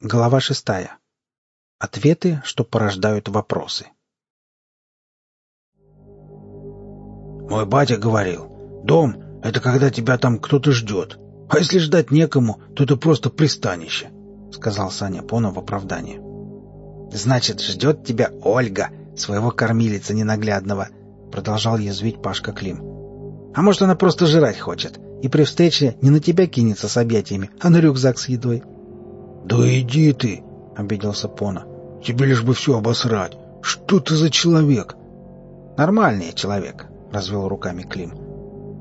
Глава шестая. Ответы, что порождают вопросы. Мой батя говорил, дом — это когда тебя там кто-то ждет. А если ждать некому, то это просто пристанище, — сказал Саня Пона в оправдание. «Значит, ждет тебя Ольга, своего кормилица ненаглядного», — продолжал язвить Пашка Клим. «А может, она просто жрать хочет, и при встрече не на тебя кинется с объятиями, а на рюкзак с едой?» «Да иди ты!» — обиделся Пона. «Тебе лишь бы все обосрать. Что ты за человек?» «Нормальный человек», — развел руками Клим.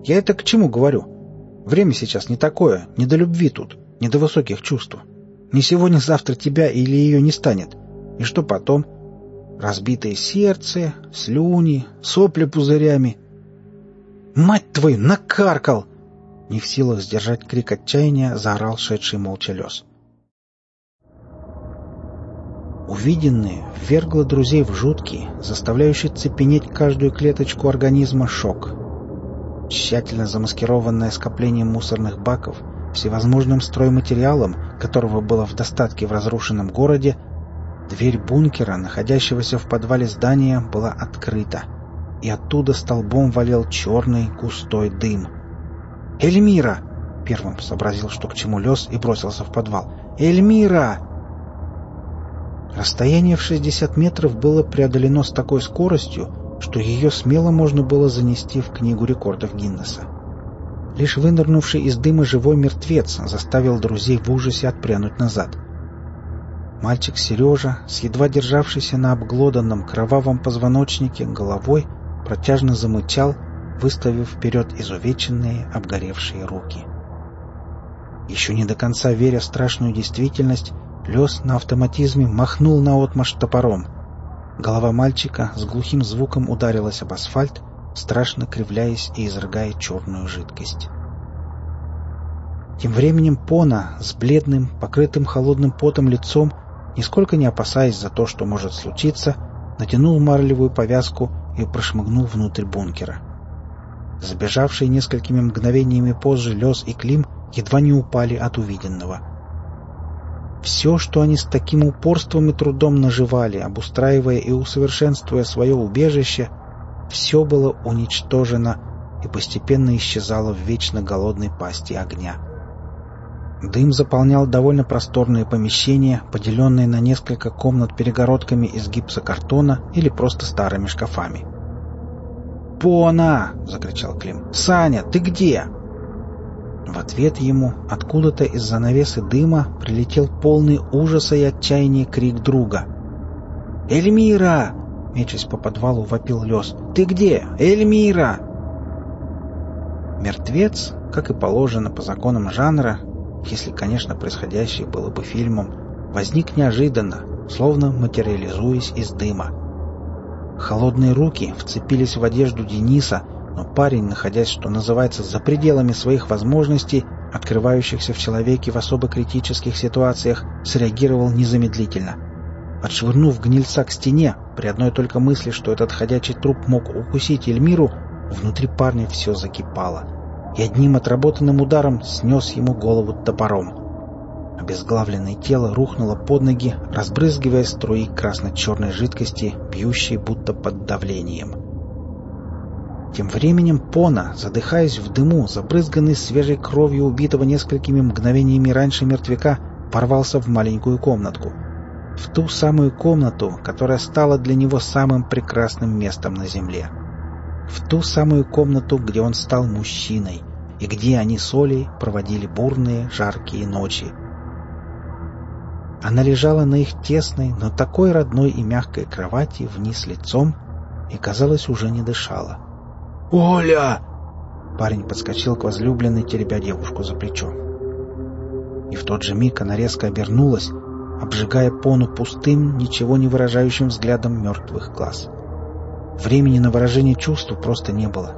«Я это к чему говорю? Время сейчас не такое, не до любви тут, не до высоких чувств. Не сегодня-завтра тебя или ее не станет. И что потом? Разбитое сердце, слюни, сопли пузырями. «Мать твою, накаркал!» Не в силах сдержать крик отчаяния, заорал шедший молча лес. Увиденное ввергло друзей в жуткий, заставляющий цепенеть каждую клеточку организма шок. Тщательно замаскированное скопление мусорных баков, всевозможным стройматериалом, которого было в достатке в разрушенном городе, дверь бункера, находящегося в подвале здания, была открыта, и оттуда столбом валил черный густой дым. «Эльмира!» — первым сообразил, что к чему лез, и бросился в подвал. «Эльмира!» Расстояние в 60 метров было преодолено с такой скоростью, что ее смело можно было занести в книгу рекордов Гиннесса. Лишь вынырнувший из дыма живой мертвец заставил друзей в ужасе отпрянуть назад. Мальчик Сережа, с едва державшийся на обглоданном кровавом позвоночнике головой, протяжно замычал, выставив вперед изувеченные, обгоревшие руки. Еще не до конца веря страшную действительность, Лес на автоматизме махнул наотмашь топором. Голова мальчика с глухим звуком ударилась об асфальт, страшно кривляясь и изрыгая черную жидкость. Тем временем Пона с бледным, покрытым холодным потом лицом, нисколько не опасаясь за то, что может случиться, натянул марлевую повязку и прошмыгнул внутрь бункера. Забежавшие несколькими мгновениями позже Лес и Клим едва не упали от увиденного — все, что они с таким упорством и трудом наживали, обустраивая и усовершенствуя свое убежище, все было уничтожено и постепенно исчезало в вечно голодной пасти огня. Дым заполнял довольно просторные помещения, поделенные на несколько комнат перегородками из гипсокартона или просто старыми шкафами. «Пона!» — закричал Клим. «Саня, ты где?» В ответ ему откуда-то из занавесы дыма прилетел полный ужаса и отчаяния крик друга. «Эльмира!» — мечась по подвалу, вопил лес. «Ты где? Эльмира!» Мертвец, как и положено по законам жанра, если, конечно, происходящее было бы фильмом, возник неожиданно, словно материализуясь из дыма. Холодные руки вцепились в одежду Дениса, но парень, находясь, что называется, за пределами своих возможностей, открывающихся в человеке в особо критических ситуациях, среагировал незамедлительно. Отшвырнув гнильца к стене, при одной только мысли, что этот ходячий труп мог укусить Эльмиру, внутри парня все закипало, и одним отработанным ударом снес ему голову топором. Обезглавленное тело рухнуло под ноги, разбрызгивая струи красно-черной жидкости, бьющей будто под давлением. Тем временем Пона, задыхаясь в дыму, забрызганный свежей кровью убитого несколькими мгновениями раньше мертвяка, порвался в маленькую комнатку. В ту самую комнату, которая стала для него самым прекрасным местом на земле. В ту самую комнату, где он стал мужчиной, и где они с Олей проводили бурные, жаркие ночи. Она лежала на их тесной, но такой родной и мягкой кровати вниз лицом и, казалось, уже не дышала. «Оля!» Парень подскочил к возлюбленной, теребя девушку за плечо. И в тот же миг она резко обернулась, обжигая Пону пустым, ничего не выражающим взглядом мертвых глаз. Времени на выражение чувств просто не было.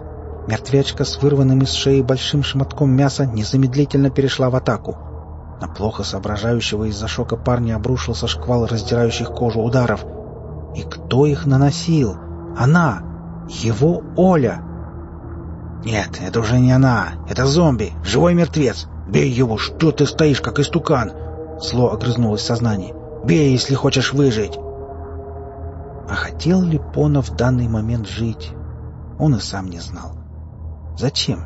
Мертвячка с вырванным из шеи большим шматком мяса незамедлительно перешла в атаку. На плохо соображающего из-за шока парня обрушился шквал раздирающих кожу ударов. И кто их наносил? Она! Его Оля! «Нет, это уже не она. Это зомби. Живой мертвец. Бей его. Что ты стоишь, как истукан? Зло огрызнулось сознание. «Бей, если хочешь выжить!» А хотел ли Пона в данный момент жить, он и сам не знал. Зачем?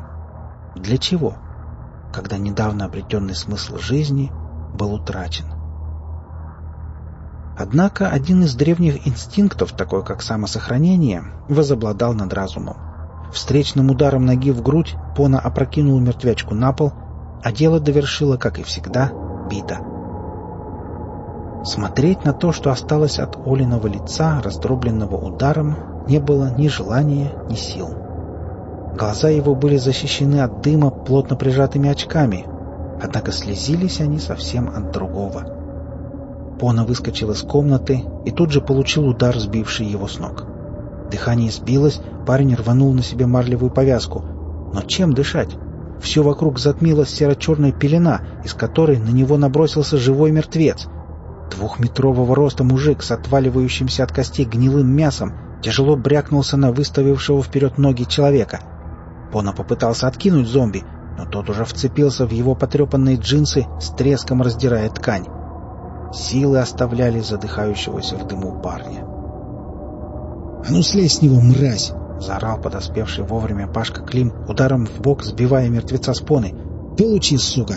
Для чего? Когда недавно обретенный смысл жизни был утрачен. Однако один из древних инстинктов, такой как самосохранение, возобладал над разумом. Встречным ударом ноги в грудь Пона опрокинул мертвячку на пол, а дело довершило, как и всегда, бита. Смотреть на то, что осталось от Олиного лица, раздробленного ударом, не было ни желания, ни сил. Глаза его были защищены от дыма плотно прижатыми очками, однако слезились они совсем от другого. Пона выскочил из комнаты и тут же получил удар, сбивший его с ног. Дыхание сбилось, парень рванул на себе марлевую повязку. Но чем дышать? Все вокруг затмила серо-черная пелена, из которой на него набросился живой мертвец. Двухметрового роста мужик с отваливающимся от костей гнилым мясом тяжело брякнулся на выставившего вперед ноги человека. Пона попытался откинуть зомби, но тот уже вцепился в его потрепанные джинсы, с треском раздирая ткань. Силы оставляли задыхающегося в дыму парня. «А ну слезь с него, мразь!» — заорал подоспевший вовремя Пашка Клим, ударом в бок сбивая мертвеца с поны. «Получи, сука!»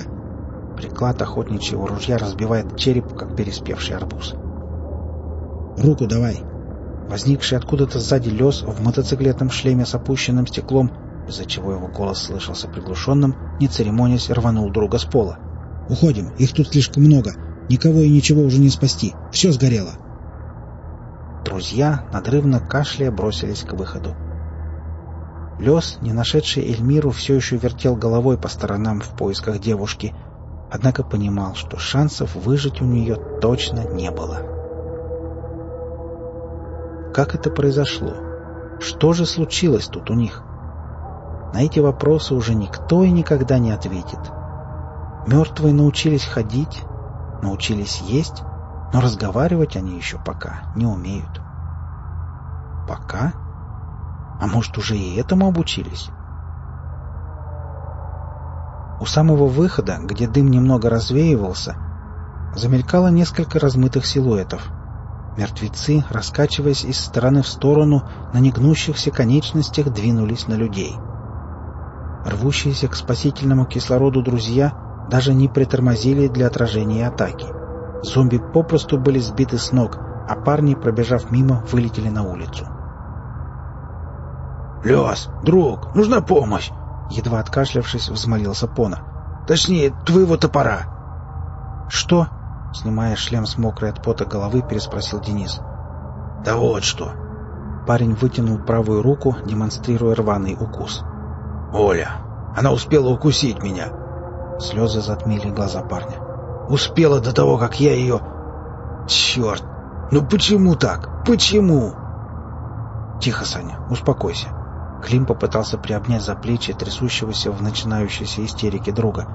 Приклад охотничьего ружья разбивает череп, как переспевший арбуз. «Руку давай!» Возникший откуда-то сзади лес в мотоциклетном шлеме с опущенным стеклом, из-за чего его голос слышался приглушенным, не церемонясь, рванул друга с пола. «Уходим, их тут слишком много. Никого и ничего уже не спасти. Все сгорело!» Друзья, надрывно кашляя, бросились к выходу. Лес, не нашедший Эльмиру, все еще вертел головой по сторонам в поисках девушки, однако понимал, что шансов выжить у нее точно не было. Как это произошло? Что же случилось тут у них? На эти вопросы уже никто и никогда не ответит. Мертвые научились ходить, научились есть, но разговаривать они еще пока не умеют. Пока? А может, уже и этому обучились? У самого выхода, где дым немного развеивался, замелькало несколько размытых силуэтов. Мертвецы, раскачиваясь из стороны в сторону, на негнущихся конечностях двинулись на людей. Рвущиеся к спасительному кислороду друзья даже не притормозили для отражения атаки. Зомби попросту были сбиты с ног, а парни, пробежав мимо, вылетели на улицу. «Лес, друг, нужна помощь!» Едва откашлявшись, взмолился Пона. «Точнее, твоего топора!» «Что?» Снимая шлем с мокрой от пота головы, переспросил Денис. «Да вот что!» Парень вытянул правую руку, демонстрируя рваный укус. «Оля! Она успела укусить меня!» Слезы затмили глаза парня. «Успела до того, как я ее...» «Черт! Ну почему так? Почему?» «Тихо, Саня, успокойся. Клим попытался приобнять за плечи трясущегося в начинающейся истерике друга.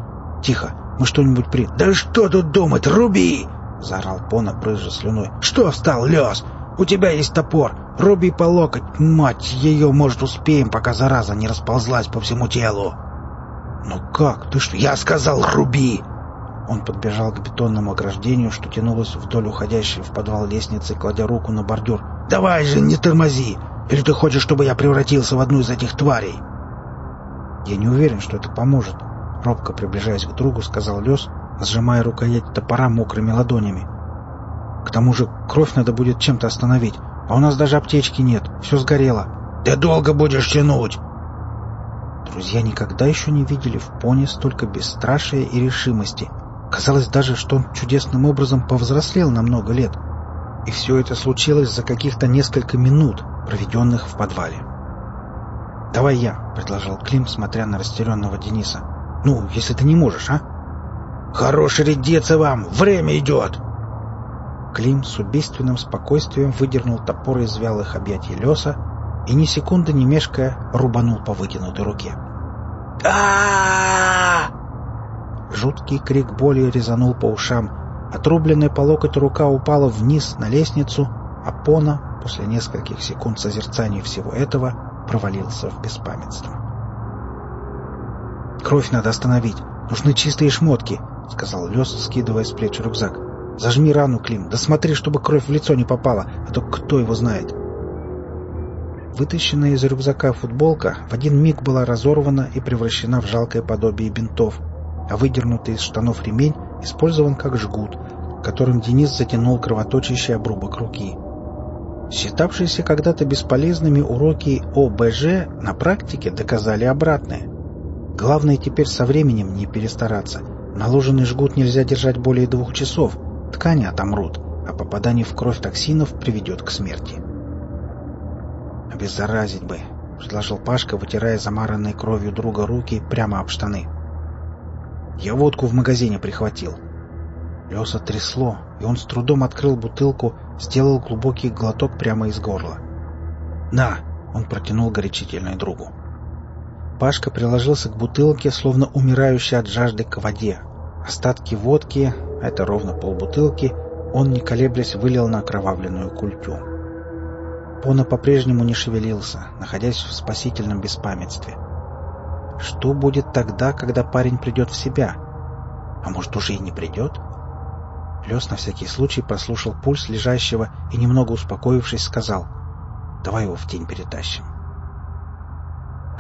«Тихо! Мы что-нибудь при...» «Да что тут думать? Руби!» — заорал Пона, брызжа слюной. «Что встал, Лес? У тебя есть топор. Руби по локоть. Мать ее, может, успеем, пока зараза не расползлась по всему телу». «Ну как? Ты что?» «Я сказал, руби!» Он подбежал к бетонному ограждению, что тянулось вдоль уходящей в подвал лестницы, кладя руку на бордюр. «Давай же, не тормози! Или ты хочешь, чтобы я превратился в одну из этих тварей?» «Я не уверен, что это поможет», — робко приближаясь к другу, сказал Лес, сжимая рукоять топора мокрыми ладонями. «К тому же кровь надо будет чем-то остановить, а у нас даже аптечки нет, все сгорело». «Ты долго будешь тянуть!» Друзья никогда еще не видели в пони столько бесстрашия и решимости. Казалось даже, что он чудесным образом повзрослел на много лет. И все это случилось за каких-то несколько минут, проведенных в подвале. «Давай я», — предложил Клим, смотря на растерянного Дениса. «Ну, если ты не можешь, а?» «Хорош рядиться вам! Время идет!» Клим с убийственным спокойствием выдернул топор из вялых объятий леса и, ни секунды не мешкая, рубанул по вытянутой руке. а Жуткий крик боли резанул по ушам. Отрубленная по локоть рука упала вниз на лестницу, а Пона, после нескольких секунд созерцания всего этого, провалился в беспамятство. «Кровь надо остановить. Нужны чистые шмотки», —— сказал Лес, скидывая с плеч рюкзак. «Зажми рану, Клим, да смотри, чтобы кровь в лицо не попала, а то кто его знает». Вытащенная из рюкзака футболка в один миг была разорвана и превращена в жалкое подобие бинтов, а выдернутый из штанов ремень использован как жгут, которым Денис затянул кровоточащий обрубок руки. Считавшиеся когда-то бесполезными уроки ОБЖ на практике доказали обратное. Главное теперь со временем не перестараться. Наложенный жгут нельзя держать более двух часов, ткани отомрут, а попадание в кровь токсинов приведет к смерти. «Обеззаразить бы», — предложил Пашка, вытирая замаранной кровью друга руки прямо об штаны. «Я водку в магазине прихватил». Леса трясло, и он с трудом открыл бутылку, сделал глубокий глоток прямо из горла. «На!» — он протянул горячительное другу. Пашка приложился к бутылке, словно умирающий от жажды к воде. Остатки водки, это ровно полбутылки, он, не колеблясь, вылил на окровавленную культю. Пона по-прежнему не шевелился, находясь в спасительном беспамятстве. Что будет тогда, когда парень придет в себя? А может, уже и не придет? Лес на всякий случай прослушал пульс лежащего и, немного успокоившись, сказал «Давай его в тень перетащим».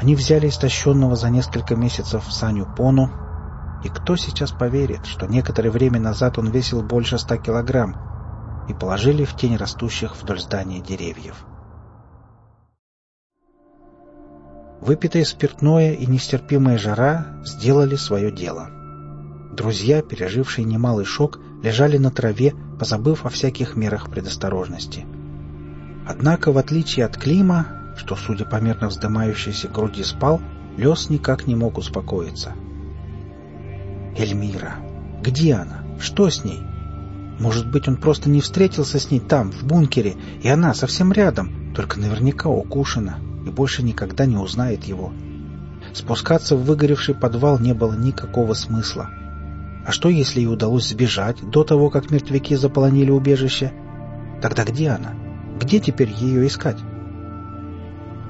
Они взяли истощенного за несколько месяцев Саню Пону, и кто сейчас поверит, что некоторое время назад он весил больше ста килограмм, и положили в тень растущих вдоль здания деревьев. Выпитое спиртное и нестерпимая жара сделали свое дело. Друзья, пережившие немалый шок, лежали на траве, позабыв о всяких мерах предосторожности. Однако, в отличие от Клима, что, судя по мерно вздымающейся груди, спал, Лес никак не мог успокоиться. Эльмира. Где она? Что с ней? Может быть, он просто не встретился с ней там, в бункере, и она совсем рядом, только наверняка укушена больше никогда не узнает его. Спускаться в выгоревший подвал не было никакого смысла. А что, если ей удалось сбежать до того, как мертвяки заполонили убежище? Тогда где она? Где теперь ее искать?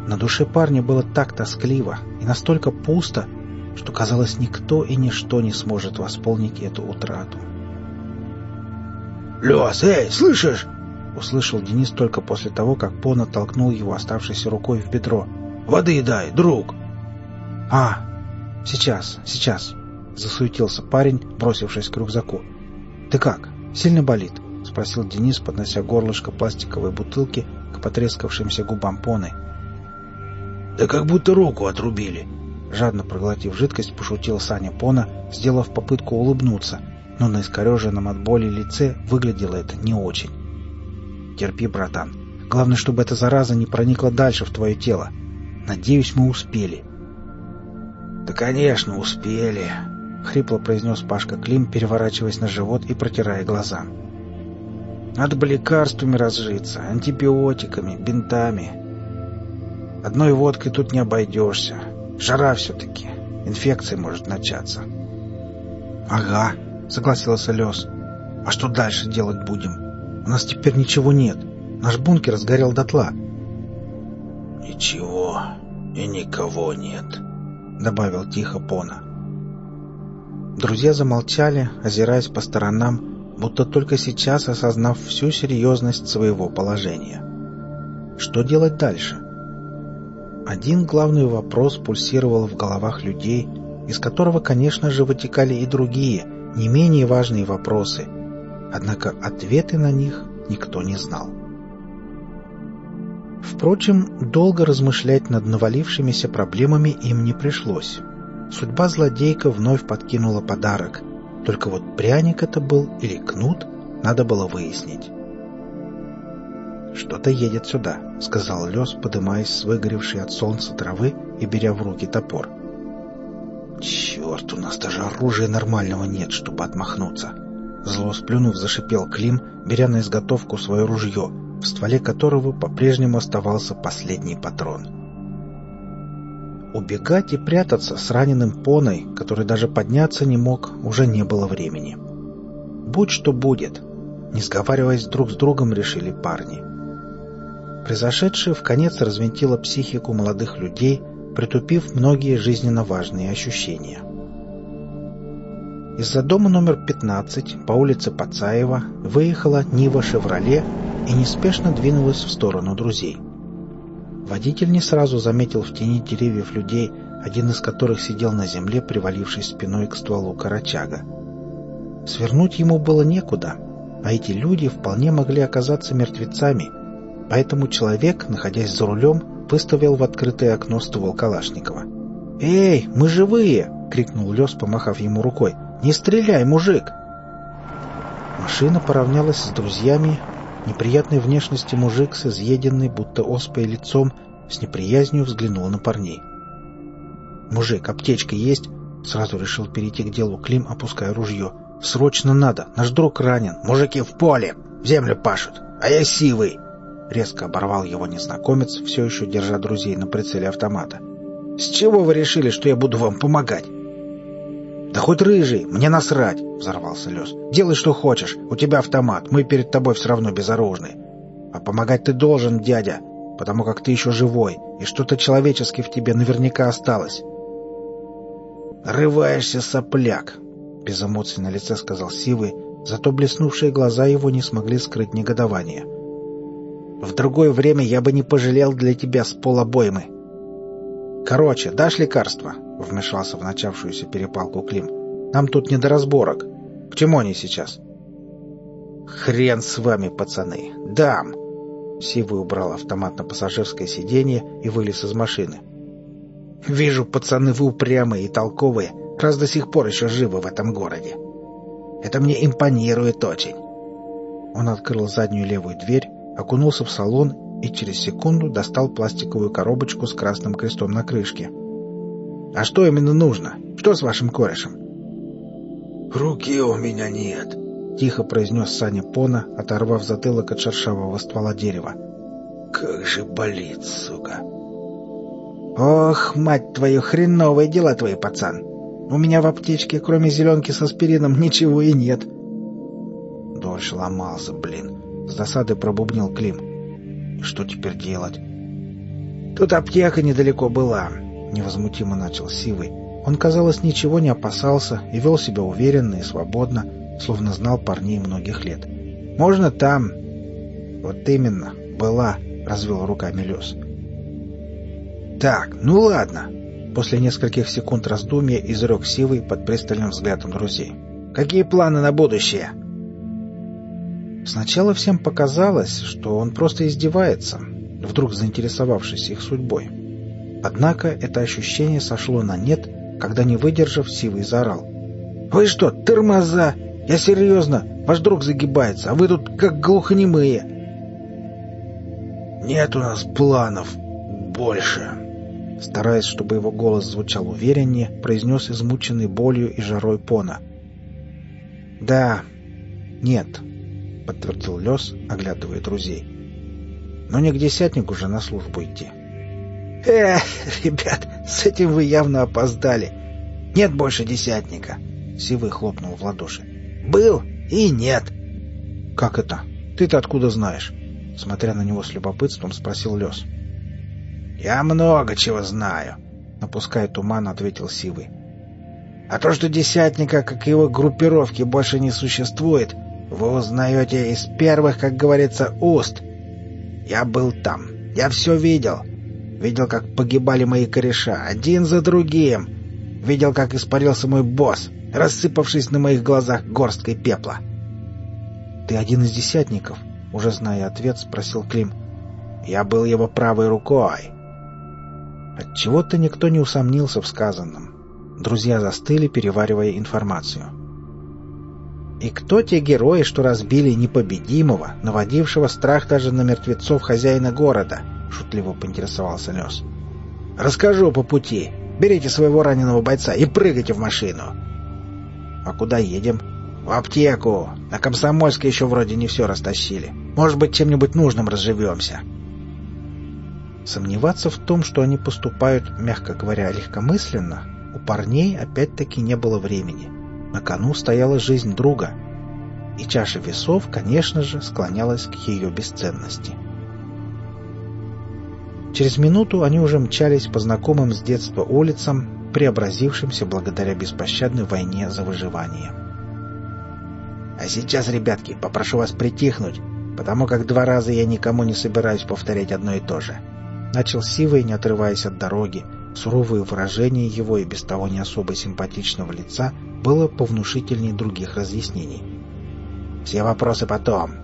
На душе парня было так тоскливо и настолько пусто, что, казалось, никто и ничто не сможет восполнить эту утрату. «Лес, эй, слышишь?» — услышал Денис только после того, как Пона толкнул его оставшейся рукой в бедро. «Воды дай, друг!» «А, сейчас, сейчас!» — засуетился парень, бросившись к рюкзаку. «Ты как? Сильно болит?» — спросил Денис, поднося горлышко пластиковой бутылки к потрескавшимся губам Поны. «Да как будто руку отрубили!» Жадно проглотив жидкость, пошутил Саня Пона, сделав попытку улыбнуться, но на искореженном от боли лице выглядело это не очень. Терпи, братан. Главное, чтобы эта зараза не проникла дальше в твое тело. Надеюсь, мы успели. Да, конечно, успели, хрипло произнес Пашка Клим, переворачиваясь на живот и протирая глаза. Надо бы лекарствами разжиться, антибиотиками, бинтами. Одной водкой тут не обойдешься. Жара все-таки. Инфекция может начаться. Ага, согласился Лес. А что дальше делать будем? У нас теперь ничего нет. Наш бункер сгорел дотла. Ничего и никого нет, добавил тихо Пона. Друзья замолчали, озираясь по сторонам, будто только сейчас осознав всю серьезность своего положения. Что делать дальше? Один главный вопрос пульсировал в головах людей, из которого, конечно же, вытекали и другие, не менее важные вопросы – однако ответы на них никто не знал. Впрочем, долго размышлять над навалившимися проблемами им не пришлось. Судьба злодейка вновь подкинула подарок. Только вот пряник это был или кнут, надо было выяснить. «Что-то едет сюда», — сказал Лес, подымаясь с выгоревшей от солнца травы и беря в руки топор. «Черт, у нас даже оружия нормального нет, чтобы отмахнуться», Зло сплюнув, зашипел Клим, беря на изготовку свое ружье, в стволе которого по-прежнему оставался последний патрон. Убегать и прятаться с раненым поной, который даже подняться не мог, уже не было времени. Будь что будет, не сговариваясь друг с другом, решили парни. Произошедшее в конец развинтило психику молодых людей, притупив многие жизненно важные ощущения. Из-за дома номер 15 по улице Пацаева выехала Нива «Шевроле» и неспешно двинулась в сторону друзей. Водитель не сразу заметил в тени деревьев людей, один из которых сидел на земле, привалившись спиной к стволу карачага. Свернуть ему было некуда, а эти люди вполне могли оказаться мертвецами, поэтому человек, находясь за рулем, выставил в открытое окно ствол Калашникова. «Эй, мы живые!» — крикнул Лес, помахав ему рукой. «Не стреляй, мужик!» Машина поравнялась с друзьями. Неприятной внешности мужик с изъеденной, будто оспой лицом, с неприязнью взглянул на парней. «Мужик, аптечка есть?» Сразу решил перейти к делу Клим, опуская ружье. «Срочно надо! Наш друг ранен! Мужики в поле! В землю пашут! А я сивый!» Резко оборвал его незнакомец, все еще держа друзей на прицеле автомата. «С чего вы решили, что я буду вам помогать?» «Да хоть рыжий, мне насрать!» — взорвался Лес. «Делай, что хочешь. У тебя автомат. Мы перед тобой все равно безоружны. А помогать ты должен, дядя, потому как ты еще живой, и что-то человеческое в тебе наверняка осталось». «Рываешься, сопляк!» — без эмоций на лице сказал Сивый, зато блеснувшие глаза его не смогли скрыть негодование. В другое время я бы не пожалел для тебя с полобоймы. Короче, дашь лекарство? Вмешался в начавшуюся перепалку Клим. Нам тут не до разборок. К чему они сейчас? Хрен с вами, пацаны. Дам. Сивый убрал автомат на пассажирское сиденье и вылез из машины. Вижу, пацаны, вы упрямые и толковые, раз до сих пор еще живы в этом городе. Это мне импонирует очень. Он открыл заднюю левую дверь окунулся в салон и через секунду достал пластиковую коробочку с красным крестом на крышке. «А что именно нужно? Что с вашим корешем?» «Руки у меня нет», — тихо произнес Саня Пона, оторвав затылок от шершавого ствола дерева. «Как же болит, сука!» «Ох, мать твою, хреновые дела твои, пацан! У меня в аптечке, кроме зеленки с аспирином, ничего и нет!» Дольше ломался, блин. С досады пробубнил Клим. Что теперь делать? Тут аптека недалеко была, невозмутимо начал Сивый. Он, казалось, ничего не опасался и вел себя уверенно и свободно, словно знал парней многих лет. «Можно там?» «Вот именно, была», — развел руками Лес. «Так, ну ладно», — после нескольких секунд раздумья изрек Сивый под пристальным взглядом друзей. «Какие планы на будущее?» Сначала всем показалось, что он просто издевается, вдруг заинтересовавшись их судьбой. Однако это ощущение сошло на нет, когда, не выдержав, Сивый заорал. «Вы что, тормоза? Я серьезно! Ваш друг загибается, а вы тут как глухонемые!» «Нет у нас планов больше!» Стараясь, чтобы его голос звучал увереннее, произнес измученный болью и жарой Пона. «Да, нет, — подтвердил Лес, оглядывая друзей. «Но не к десятнику же на службу идти». «Эх, ребят, с этим вы явно опоздали. Нет больше десятника!» Сивый хлопнул в ладоши. «Был и нет!» «Как это? Ты-то откуда знаешь?» Смотря на него с любопытством, спросил Лес. «Я много чего знаю», — напуская туман, ответил Сивый. «А то, что десятника, как его группировки, больше не существует, вы узнаете из первых, как говорится, уст. Я был там. Я все видел. Видел, как погибали мои кореша, один за другим. Видел, как испарился мой босс, рассыпавшись на моих глазах горсткой пепла. «Ты один из десятников?» — уже зная ответ, спросил Клим. «Я был его правой рукой». Отчего-то никто не усомнился в сказанном. Друзья застыли, переваривая информацию. И кто те герои, что разбили непобедимого, наводившего страх даже на мертвецов хозяина города? Шутливо поинтересовался Лес. Расскажу по пути. Берите своего раненого бойца и прыгайте в машину. А куда едем? В аптеку. На Комсомольске еще вроде не все растащили. Может быть, чем-нибудь нужным разживемся. Сомневаться в том, что они поступают, мягко говоря, легкомысленно, у парней опять-таки не было времени. На кону стояла жизнь друга, и чаша весов, конечно же, склонялась к ее бесценности. Через минуту они уже мчались по знакомым с детства улицам, преобразившимся благодаря беспощадной войне за выживание. «А сейчас, ребятки, попрошу вас притихнуть, потому как два раза я никому не собираюсь повторять одно и то же». Начал Сивый, не отрываясь от дороги, суровое выражение его и без того не особо симпатичного лица было повнушительнее других разъяснений. «Все вопросы потом.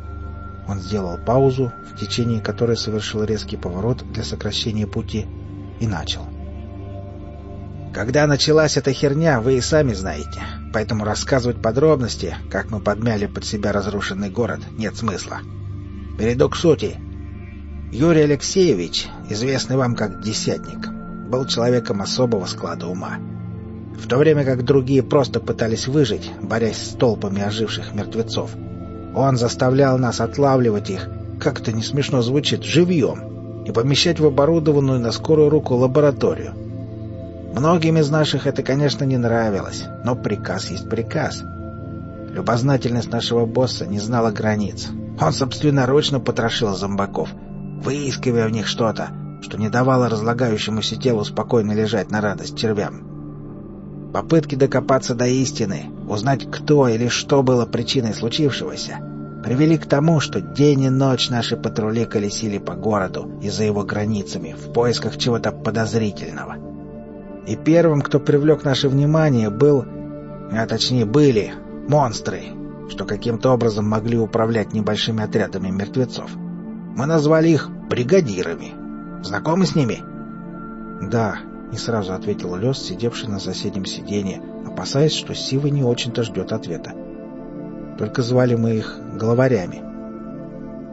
Он сделал паузу, в течение которой совершил резкий поворот для сокращения пути, и начал. «Когда началась эта херня, вы и сами знаете, поэтому рассказывать подробности, как мы подмяли под себя разрушенный город, нет смысла. Перейду к сути. Юрий Алексеевич, известный вам как Десятник, был человеком особого склада ума. В то время как другие просто пытались выжить, борясь с толпами оживших мертвецов, он заставлял нас отлавливать их, как это не смешно звучит, живьем, и помещать в оборудованную на скорую руку лабораторию. Многим из наших это, конечно, не нравилось, но приказ есть приказ. Любознательность нашего босса не знала границ. Он собственноручно потрошил зомбаков, выискивая в них что-то, что не давало разлагающемуся телу спокойно лежать на радость червям. Попытки докопаться до истины, узнать, кто или что было причиной случившегося, привели к тому, что день и ночь наши патрули колесили по городу и за его границами в поисках чего-то подозрительного. И первым, кто привлек наше внимание, был, а точнее были, монстры, что каким-то образом могли управлять небольшими отрядами мертвецов. Мы назвали их бригадирами. Знакомы с ними? Да, — не сразу ответил Лес, сидевший на соседнем сиденье, опасаясь, что Сива не очень-то ждет ответа. Только звали мы их главарями.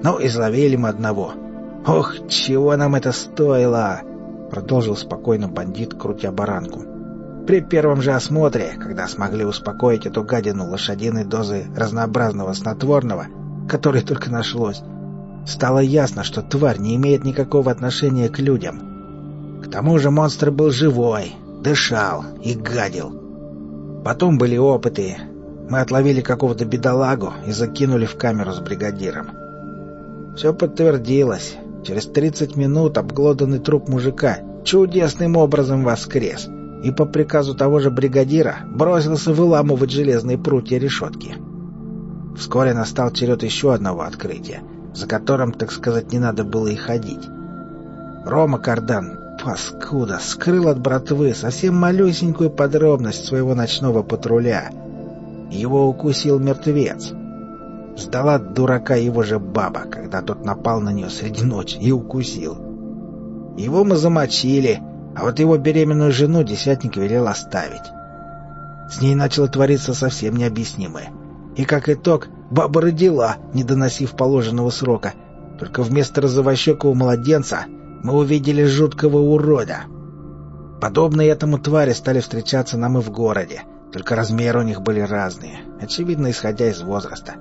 «Ну, изловили мы одного. Ох, чего нам это стоило!» — продолжил спокойно бандит, крутя баранку. «При первом же осмотре, когда смогли успокоить эту гадину лошадиной дозы разнообразного снотворного, которое только нашлось, стало ясно, что тварь не имеет никакого отношения к людям» тому же монстр был живой, дышал и гадил. Потом были опыты. Мы отловили какого-то бедолагу и закинули в камеру с бригадиром. Все подтвердилось. Через 30 минут обглоданный труп мужика чудесным образом воскрес и по приказу того же бригадира бросился выламывать железные прутья решетки. Вскоре настал черед еще одного открытия, за которым, так сказать, не надо было и ходить. Рома Кардан Паскуда, скрыл от братвы совсем малюсенькую подробность своего ночного патруля. Его укусил мертвец. Сдала дурака его же баба, когда тот напал на нее среди ночи и укусил. Его мы замочили, а вот его беременную жену десятник велел оставить. С ней начало твориться совсем необъяснимое. И как итог, баба родила, не доносив положенного срока. Только вместо розовощекого младенца мы увидели жуткого урода. Подобные этому твари стали встречаться нам и в городе, только размеры у них были разные, очевидно, исходя из возраста.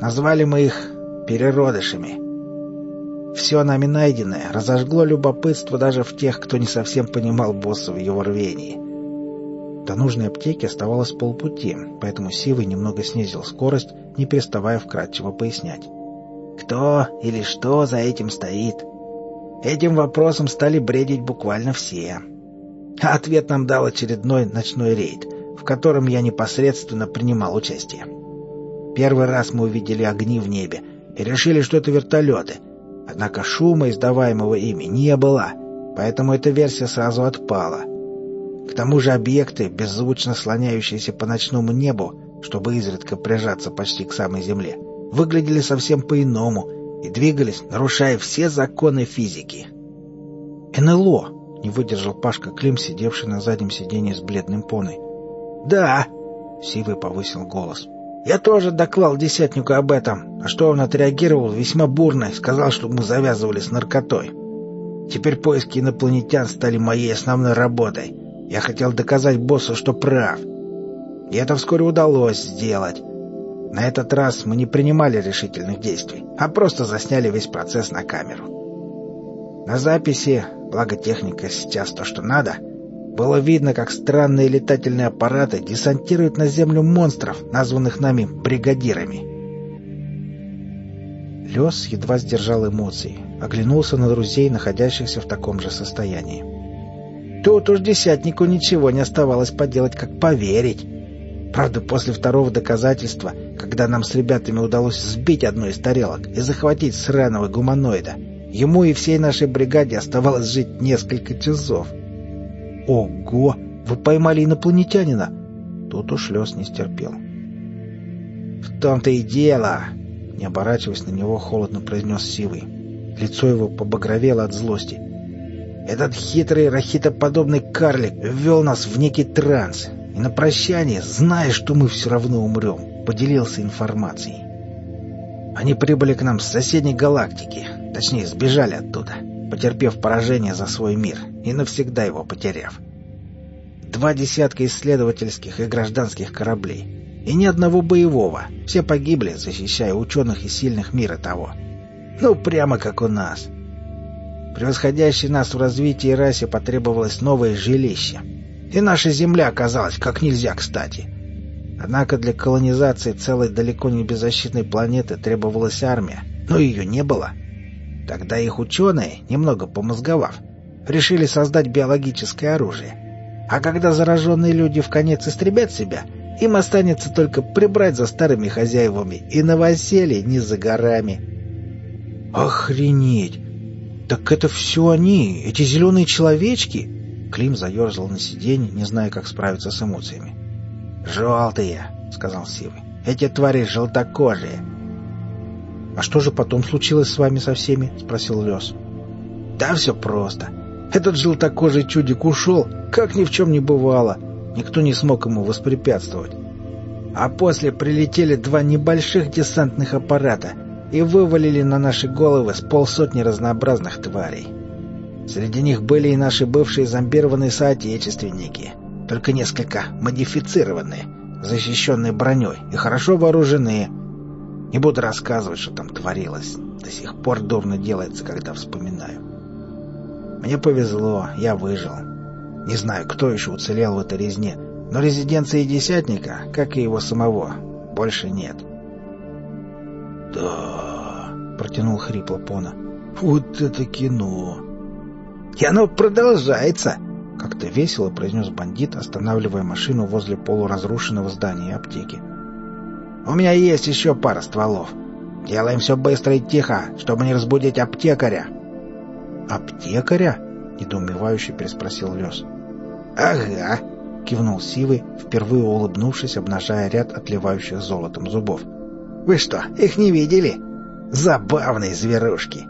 Назвали мы их переродышами. Все нами найденное разожгло любопытство даже в тех, кто не совсем понимал босса в его рвении. До нужной аптеки оставалось полпути, поэтому Сивый немного снизил скорость, не переставая вкратчиво пояснять. «Кто или что за этим стоит?» Этим вопросом стали бредить буквально все. А ответ нам дал очередной ночной рейд, в котором я непосредственно принимал участие. Первый раз мы увидели огни в небе и решили, что это вертолеты. Однако шума, издаваемого ими, не было, поэтому эта версия сразу отпала. К тому же объекты, беззвучно слоняющиеся по ночному небу, чтобы изредка прижаться почти к самой земле, выглядели совсем по-иному — и двигались, нарушая все законы физики. «НЛО!» — не выдержал Пашка Клим, сидевший на заднем сиденье с бледным поной. «Да!» — Сивый повысил голос. «Я тоже доклал десятнику об этом, а что он отреагировал весьма бурно и сказал, что мы завязывали с наркотой. Теперь поиски инопланетян стали моей основной работой. Я хотел доказать боссу, что прав. И это вскоре удалось сделать. На этот раз мы не принимали решительных действий, а просто засняли весь процесс на камеру. На записи, благо техника сейчас то, что надо, было видно, как странные летательные аппараты десантируют на Землю монстров, названных нами бригадирами. Лес едва сдержал эмоции, оглянулся на друзей, находящихся в таком же состоянии. Тут уж десятнику ничего не оставалось поделать, как поверить. Правда, после второго доказательства, когда нам с ребятами удалось сбить одну из тарелок и захватить сраного гуманоида, ему и всей нашей бригаде оставалось жить несколько часов. «Ого! Вы поймали инопланетянина!» Тут уж Лес не стерпел. «В том-то и дело!» Не оборачиваясь на него, холодно произнес Сивый. Лицо его побагровело от злости. «Этот хитрый рахитоподобный карлик ввел нас в некий транс, и на прощание, зная, что мы все равно умрем, поделился информацией. Они прибыли к нам с соседней галактики, точнее, сбежали оттуда, потерпев поражение за свой мир и навсегда его потеряв. Два десятка исследовательских и гражданских кораблей — и ни одного боевого. Все погибли, защищая ученых и сильных мира того. Ну, прямо как у нас. Превосходящей нас в развитии расе потребовалось новое жилище. И наша Земля оказалась как нельзя кстати. Однако для колонизации целой далеко не беззащитной планеты требовалась армия, но ее не было. Тогда их ученые, немного помозговав, решили создать биологическое оружие. А когда зараженные люди в конец истребят себя — им останется только прибрать за старыми хозяевами, и новоселье не за горами. «Охренеть! Так это все они, эти зеленые человечки?» Клим заерзал на сиденье, не зная, как справиться с эмоциями. «Желтые», — сказал Сивый. «Эти твари желтокожие». «А что же потом случилось с вами со всеми?» — спросил Лес. «Да все просто. Этот желтокожий чудик ушел, как ни в чем не бывало». Никто не смог ему воспрепятствовать. А после прилетели два небольших десантных аппарата и вывалили на наши головы с полсотни разнообразных тварей. Среди них были и наши бывшие зомбированные соотечественники, только несколько модифицированные, защищенные броней и хорошо вооруженные. Не буду рассказывать, что там творилось. До сих пор дурно делается, когда вспоминаю. Мне повезло, я выжил. Не знаю, кто еще уцелел в этой резне, но резиденции Десятника, как и его самого, больше нет. «Да...» — протянул хрипло Пона. «Вот это кино!» «И оно продолжается!» — как-то весело произнес бандит, останавливая машину возле полуразрушенного здания аптеки. «У меня есть еще пара стволов. Делаем все быстро и тихо, чтобы не разбудить аптекаря». «Аптекаря?» недоумевающе переспросил Лес. «Ага», — кивнул Сивый, впервые улыбнувшись, обнажая ряд отливающих золотом зубов. «Вы что, их не видели? Забавные зверушки!»